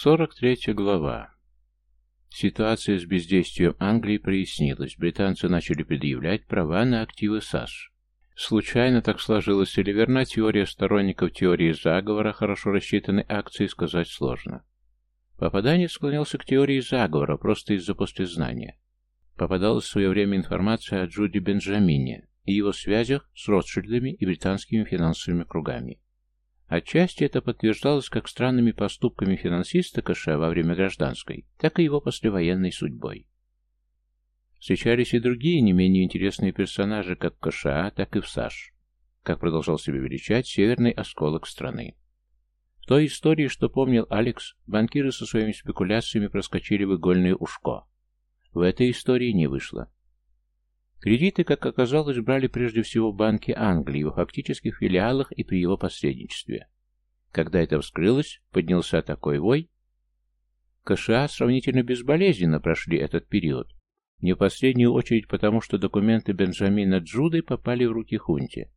43 глава. Ситуация с бездействием Англии прояснилась. Британцы начали предъявлять права на активы САШ. Случайно так сложилось или верна теория сторонников теории заговора, хорошо рассчитанной акции, сказать сложно. Попаданец склонялся к теории заговора просто из-за послезнания. Попадалась в свое время информация о Джуди Бенджамине и его связях с Ротшильдами и британскими финансовыми кругами. Отчасти это подтверждалось как странными поступками финансиста Кэша во время гражданской, так и его послевоенной судьбой. Встречались и другие не менее интересные персонажи как в КША, так и в САШ, как продолжал себя величать северный осколок страны. В той истории, что помнил Алекс, банкиры со своими спекуляциями проскочили в игольное ушко. В этой истории не вышло. Кредиты, как оказалось, брали прежде всего банки Англии в фактических филиалах и при его посредничестве. Когда это вскрылось, поднялся такой вой. КША сравнительно безболезненно прошли этот период. Не в последнюю очередь потому, что документы Бенджамина Джуды попали в руки Хунти.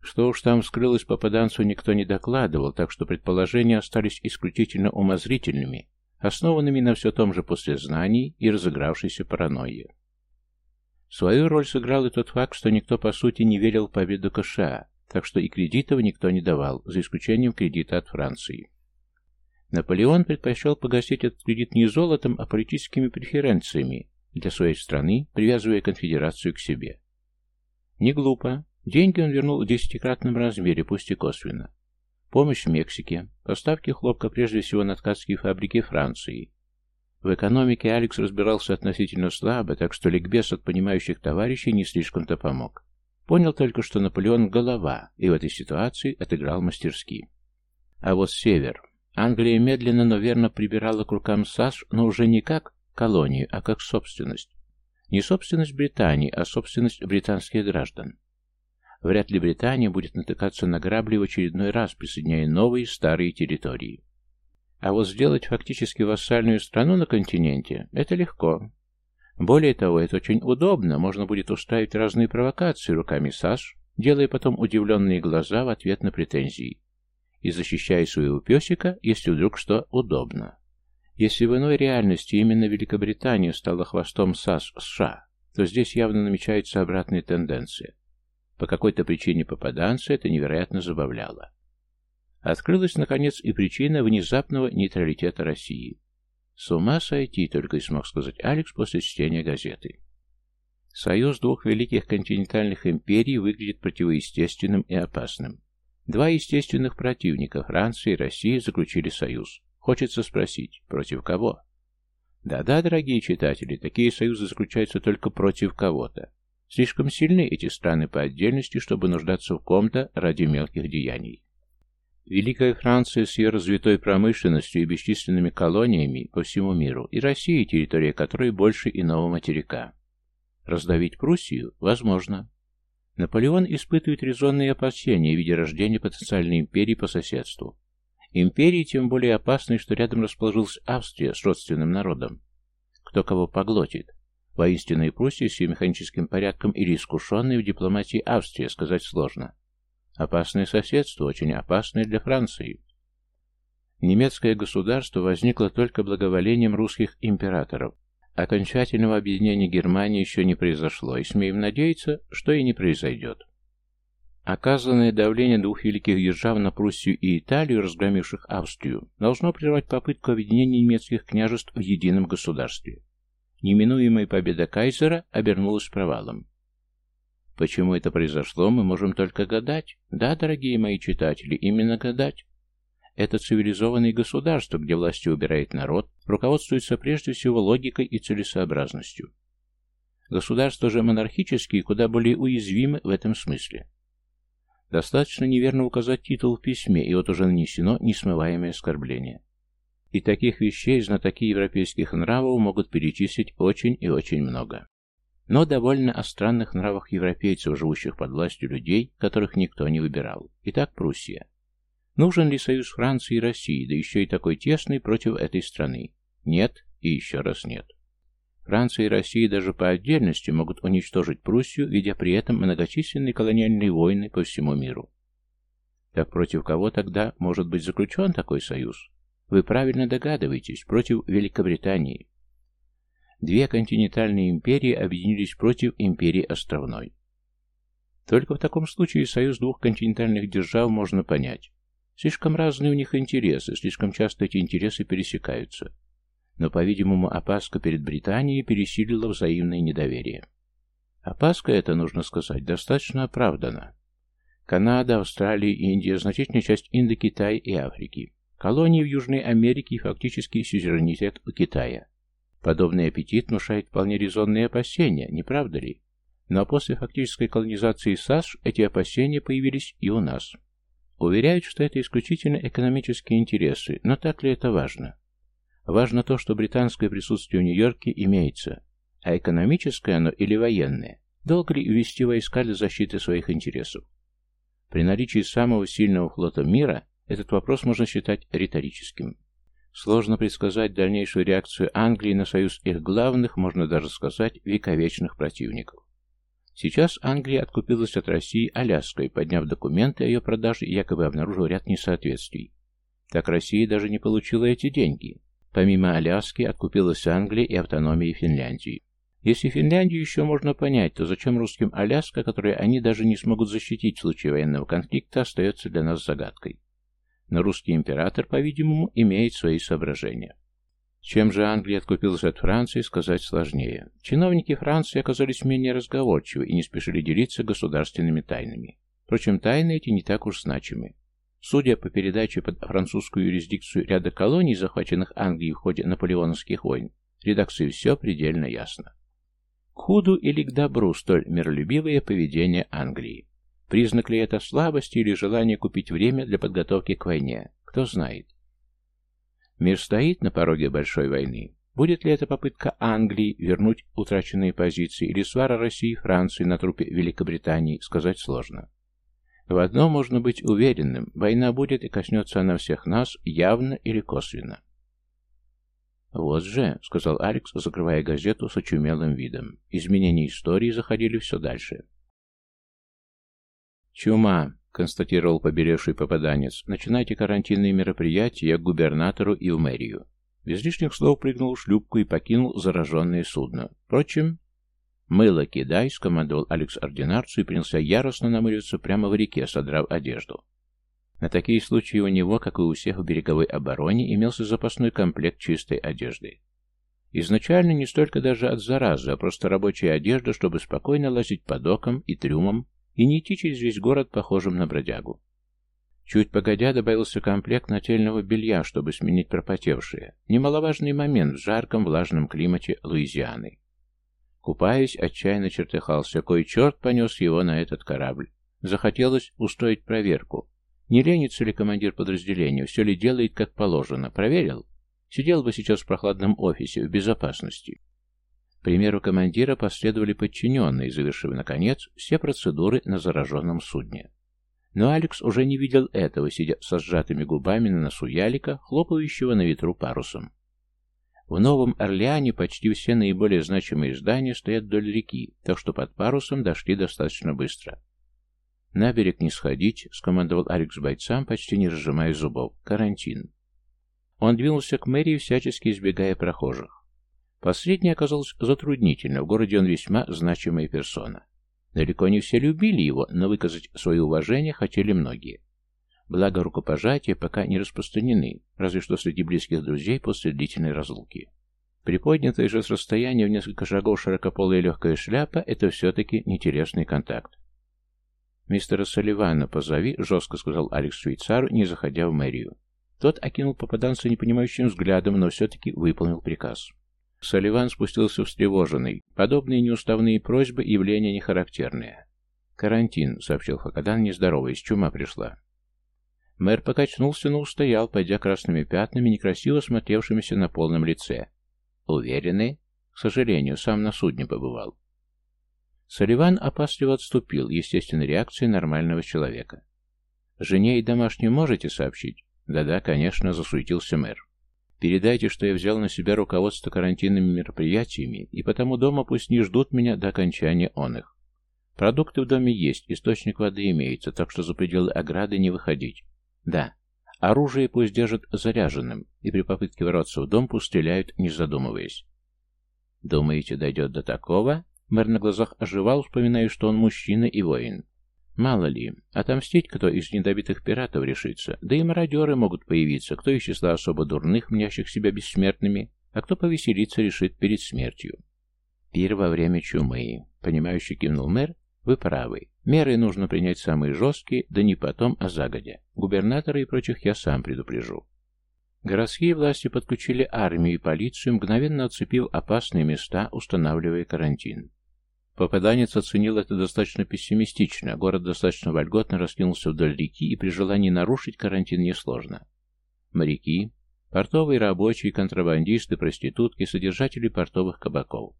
Что уж там вскрылось попаданцу, никто не докладывал, так что предположения остались исключительно умозрительными, основанными на все том же послезнаний и разыгравшейся паранойи. Свою роль сыграл и тот факт, что никто по сути не верил в победу КША, так что и кредитов никто не давал, за исключением кредита от Франции. Наполеон предпочел погасить этот кредит не золотом, а политическими преференциями для своей страны, привязывая конфедерацию к себе. Не глупо. Деньги он вернул в десятикратном размере, пусть и косвенно. Помощь Мексике, поставки хлопка прежде всего на ткацкие фабрики Франции, в экономике Алекс разбирался относительно слабо, так что ликбез от понимающих товарищей не слишком-то помог. Понял только, что Наполеон — голова, и в этой ситуации отыграл мастерски. А вот север. Англия медленно, но верно прибирала к рукам САС, но уже не как колонию, а как собственность. Не собственность Британии, а собственность британских граждан. Вряд ли Британия будет натыкаться на грабли в очередной раз, присоединяя новые старые территории. А вот сделать фактически вассальную страну на континенте – это легко. Более того, это очень удобно, можно будет устраивать разные провокации руками САШ, делая потом удивленные глаза в ответ на претензии. И защищая своего песика, если вдруг что удобно. Если в иной реальности именно Великобритания стала хвостом САС США, то здесь явно намечается обратная тенденция. По какой-то причине попаданца это невероятно забавляло. Открылась, наконец, и причина внезапного нейтралитета России. С ума сойти, только и смог сказать Алекс после чтения газеты. Союз двух великих континентальных империй выглядит противоестественным и опасным. Два естественных противника, Франция и Россия, заключили союз. Хочется спросить, против кого? Да-да, дорогие читатели, такие союзы заключаются только против кого-то. Слишком сильны эти страны по отдельности, чтобы нуждаться в ком-то ради мелких деяний. Великая Франция с ее развитой промышленностью и бесчисленными колониями по всему миру, и Россия, территория которой больше иного материка. Раздавить Пруссию? Возможно. Наполеон испытывает резонные опасения в виде рождения потенциальной империи по соседству. Империи тем более опасной, что рядом расположилась Австрия с родственным народом. Кто кого поглотит? Воинственная Пруссия с ее механическим порядком или искушенная в дипломатии Австрия, сказать сложно. Опасное соседство, очень опасное для Франции. Немецкое государство возникло только благоволением русских императоров. Окончательного объединения Германии еще не произошло, и смеем надеяться, что и не произойдет. Оказанное давление двух великих держав на Пруссию и Италию, разгромивших Австрию, должно прервать попытку объединения немецких княжеств в едином государстве. Неминуемая победа кайзера обернулась провалом. Почему это произошло, мы можем только гадать. Да, дорогие мои читатели, именно гадать. Это цивилизованное государство, где властью убирает народ, руководствуется прежде всего логикой и целесообразностью. Государства же монархические куда более уязвимы в этом смысле. Достаточно неверно указать титул в письме, и вот уже нанесено несмываемое оскорбление. И таких вещей знатоки европейских нравов могут перечислить очень и очень много но довольно о странных нравах европейцев, живущих под властью людей, которых никто не выбирал. Итак, Пруссия. Нужен ли союз Франции и России, да еще и такой тесный против этой страны? Нет и еще раз нет. Франция и Россия даже по отдельности могут уничтожить Пруссию, ведя при этом многочисленные колониальные войны по всему миру. Так против кого тогда может быть заключен такой союз? Вы правильно догадываетесь, против Великобритании. Две континентальные империи объединились против империи островной. Только в таком случае союз двух континентальных держав можно понять. Слишком разные у них интересы, слишком часто эти интересы пересекаются. Но, по-видимому, опаска перед Британией пересилила взаимное недоверие. Опаска эта, нужно сказать, достаточно оправдана. Канада, Австралия, Индия, значительная часть Индокитая и Африки. Колонии в Южной Америке и фактически сюзеренитет у Китая. Подобный аппетит внушает вполне резонные опасения, не правда ли? Но после фактической колонизации САС эти опасения появились и у нас. Уверяют, что это исключительно экономические интересы, но так ли это важно? Важно то, что британское присутствие в Нью-Йорке имеется, а экономическое оно или военное, долго ли ввести войска для защиты своих интересов? При наличии самого сильного флота мира этот вопрос можно считать риторическим. Сложно предсказать дальнейшую реакцию Англии на союз их главных, можно даже сказать, вековечных противников. Сейчас Англия откупилась от России Аляской, подняв документы о ее продаже и якобы обнаружив ряд несоответствий. Так Россия даже не получила эти деньги. Помимо Аляски откупилась Англия и автономии Финляндии. Если Финляндию еще можно понять, то зачем русским Аляска, которую они даже не смогут защитить в случае военного конфликта, остается для нас загадкой. Но русский император, по-видимому, имеет свои соображения. Чем же Англия откупилась от Франции, сказать сложнее. Чиновники Франции оказались менее разговорчивы и не спешили делиться государственными тайнами. Впрочем, тайны эти не так уж значимы. Судя по передаче под французскую юрисдикцию ряда колоний, захваченных Англией в ходе наполеоновских войн, редакции все предельно ясно. К худу или к добру столь миролюбивое поведение Англии. Признак ли это слабости или желание купить время для подготовки к войне? Кто знает. Мир стоит на пороге большой войны. Будет ли это попытка Англии вернуть утраченные позиции или свара России и Франции на трупе Великобритании, сказать сложно. В одном можно быть уверенным, война будет и коснется она всех нас, явно или косвенно. «Вот же», — сказал Алекс, закрывая газету с очумелым видом, — изменения истории заходили все дальше. «Чума», — констатировал побелевший попаданец, — «начинайте карантинные мероприятия к губернатору и в мэрию». Без лишних слов прыгнул в шлюпку и покинул зараженное судно. Впрочем, «Мыло кидай», — скомандовал Алекс ординарцу и принялся яростно намыливаться прямо в реке, содрав одежду. На такие случаи у него, как и у всех в береговой обороне, имелся запасной комплект чистой одежды. Изначально не столько даже от заразы, а просто рабочая одежда, чтобы спокойно лазить по докам и трюмам и не идти через весь город, похожим на бродягу. Чуть погодя добавился комплект нательного белья, чтобы сменить пропотевшее. Немаловажный момент в жарком влажном климате Луизианы. Купаясь, отчаянно чертыхался, кой черт понес его на этот корабль. Захотелось устроить проверку. Не ленится ли командир подразделения, все ли делает как положено. Проверил? Сидел бы сейчас в прохладном офисе, в безопасности. Примеру командира последовали подчиненные, завершив, наконец, все процедуры на зараженном судне. Но Алекс уже не видел этого, сидя со сжатыми губами на носу ялика, хлопающего на ветру парусом. В Новом Орлеане почти все наиболее значимые здания стоят вдоль реки, так что под парусом дошли достаточно быстро. «На берег не сходить», — скомандовал Алекс бойцам, почти не разжимая зубов. «Карантин». Он двинулся к мэрии, всячески избегая прохожих. Последнее оказалось затруднительно, в городе он весьма значимая персона. Далеко не все любили его, но выказать свое уважение хотели многие. Благо рукопожатия пока не распространены, разве что среди близких друзей после длительной разлуки. Приподнятая же с расстояния в несколько шагов широкополая легкая шляпа – это все-таки неинтересный контакт. «Мистера Салливана позови», — жестко сказал Алекс швейцару, не заходя в мэрию. Тот окинул попаданца непонимающим взглядом, но все-таки выполнил приказ. Салливан спустился встревоженный. Подобные неуставные просьбы — явления нехарактерные. «Карантин», — сообщил Хакадан, нездороваясь, чума пришла. Мэр покачнулся, но устоял, пойдя красными пятнами, некрасиво смотревшимися на полном лице. «Уверены?» «К сожалению, сам на судне побывал». Салливан опасливо отступил, естественной реакцией нормального человека. «Жене и домашним можете сообщить?» «Да-да, конечно», — засуетился мэр. «Передайте, что я взял на себя руководство карантинными мероприятиями, и потому дома пусть не ждут меня до окончания он их. Продукты в доме есть, источник воды имеется, так что за пределы ограды не выходить. Да, оружие пусть держат заряженным. и при попытке ворваться в дом стреляют, не задумываясь. «Думаете, дойдет до такого?» Мэр на глазах оживал, вспоминая, что он мужчина и воин. Мало ли, отомстить кто из недобитых пиратов решится, да и мародеры могут появиться, кто из числа особо дурных, мнящих себя бессмертными, а кто повеселиться решит перед смертью. Пир во время чумы. Понимающий кивнул мэр, вы правы. Меры нужно принять самые жесткие, да не потом, а загодя. Губернатора и прочих я сам предупрежу. Городские власти подключили армию и полицию, мгновенно оцепив опасные места, устанавливая карантин. Попаданец оценил это достаточно пессимистично. Город достаточно вольготно раскинулся вдоль реки, и при желании нарушить карантин несложно. Моряки, портовые рабочие, контрабандисты, проститутки, содержатели портовых кабаков.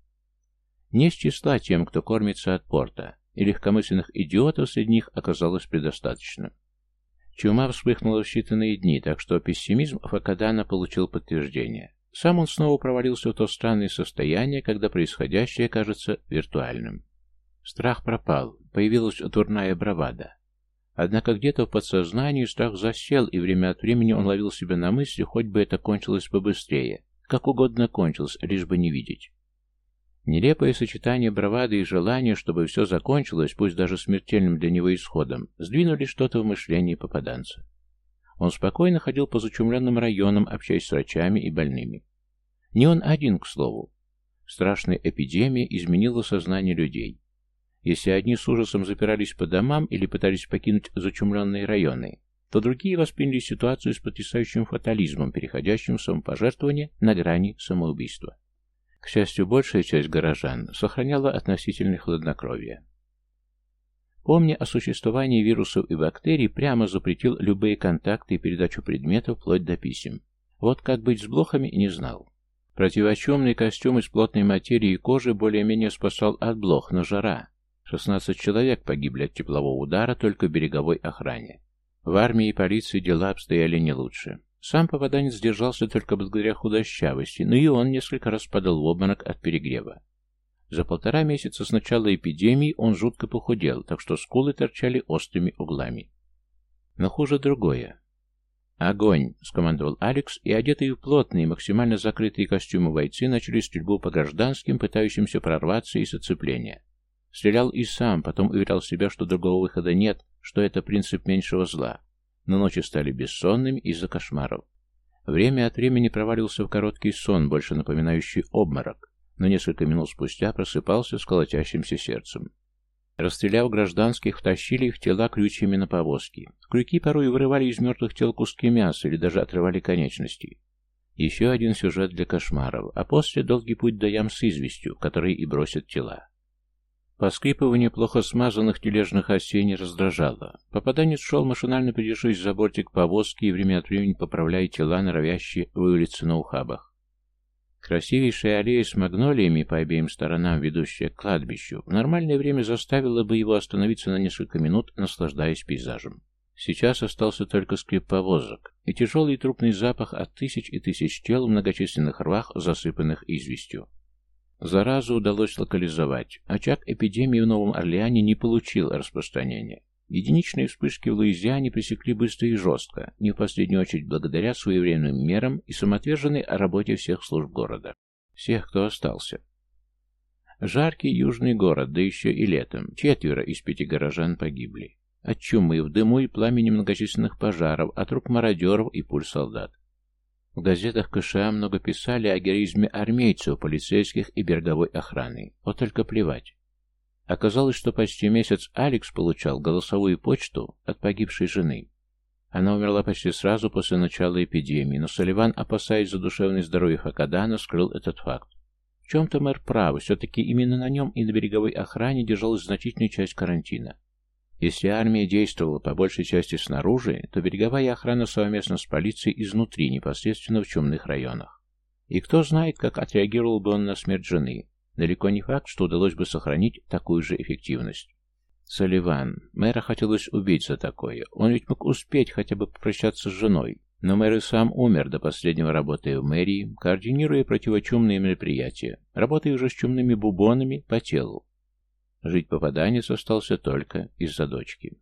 Не с числа тем, кто кормится от порта, и легкомысленных идиотов среди них оказалось предостаточно. Чума вспыхнула в считанные дни, так что пессимизм Факадана получил подтверждение. Сам он снова провалился в то странное состояние, когда происходящее кажется виртуальным. Страх пропал, появилась дурная бравада. Однако где-то в подсознании страх засел, и время от времени он ловил себя на мысли, хоть бы это кончилось побыстрее, как угодно кончилось, лишь бы не видеть. Нелепое сочетание бравады и желания, чтобы все закончилось, пусть даже смертельным для него исходом, сдвинули что-то в мышлении попаданца. Он спокойно ходил по зачумленным районам, общаясь с врачами и больными. Не он один, к слову. Страшная эпидемия изменила сознание людей. Если одни с ужасом запирались по домам или пытались покинуть зачумленные районы, то другие восприняли ситуацию с потрясающим фатализмом, переходящим в самопожертвование на грани самоубийства. К счастью, большая часть горожан сохраняла относительное хладнокровие. Помня о существовании вирусов и бактерий, прямо запретил любые контакты и передачу предметов вплоть до писем. Вот как быть с блохами, не знал. Противочумный костюм из плотной материи и кожи более-менее спасал от блох, но жара. 16 человек погибли от теплового удара только в береговой охране. В армии и полиции дела обстояли не лучше. Сам попаданец держался только благодаря худощавости, но и он несколько раз падал в обморок от перегрева. За полтора месяца с начала эпидемии он жутко похудел, так что скулы торчали острыми углами. Но хуже другое. «Огонь!» — скомандовал Алекс, и одетые в плотные, максимально закрытые костюмы бойцы начали стрельбу по гражданским, пытающимся прорваться из оцепления. Стрелял и сам, потом уверял себя, что другого выхода нет, что это принцип меньшего зла. Но ночи стали бессонными из-за кошмаров. Время от времени провалился в короткий сон, больше напоминающий обморок но несколько минут спустя просыпался с колотящимся сердцем. Расстреляв гражданских, втащили их тела крючьями на повозки. Крюки порой вырывали из мертвых тел куски мяса или даже отрывали конечности. Еще один сюжет для кошмаров, а после долгий путь до ям с известью, которые и бросят тела. Поскрипывание плохо смазанных тележных осей не раздражало. Попаданец шел, машинально придерживаясь за бортик повозки и время от времени поправляя тела, норовящие вывалиться на ухабах. Красивейшая аллея с магнолиями по обеим сторонам, ведущая к кладбищу, в нормальное время заставила бы его остановиться на несколько минут, наслаждаясь пейзажем. Сейчас остался только скрип повозок и тяжелый трупный запах от тысяч и тысяч тел в многочисленных рвах, засыпанных известью. Заразу удалось локализовать. Очаг эпидемии в Новом Орлеане не получил распространения. Единичные вспышки в Луизиане пресекли быстро и жестко, не в последнюю очередь благодаря своевременным мерам и самоотверженной работе всех служб города. Всех, кто остался. Жаркий южный город, да еще и летом. Четверо из пяти горожан погибли. От чумы, в дыму и пламени многочисленных пожаров, от рук мародеров и пуль солдат. В газетах КША много писали о героизме армейцев, полицейских и береговой охраны. Вот только плевать. Оказалось, что почти месяц Алекс получал голосовую почту от погибшей жены. Она умерла почти сразу после начала эпидемии, но Соливан, опасаясь за душевное здоровье Хакадана, скрыл этот факт. В чем-то мэр прав, все-таки именно на нем и на береговой охране держалась значительная часть карантина. Если армия действовала по большей части снаружи, то береговая охрана совместно с полицией изнутри, непосредственно в чумных районах. И кто знает, как отреагировал бы он на смерть жены, Далеко не факт, что удалось бы сохранить такую же эффективность. Соливан. Мэра хотелось убить за такое. Он ведь мог успеть хотя бы попрощаться с женой. Но мэр и сам умер до последнего работая в мэрии, координируя противочумные мероприятия, работая уже с чумными бубонами по телу. Жить попаданец остался только из-за дочки.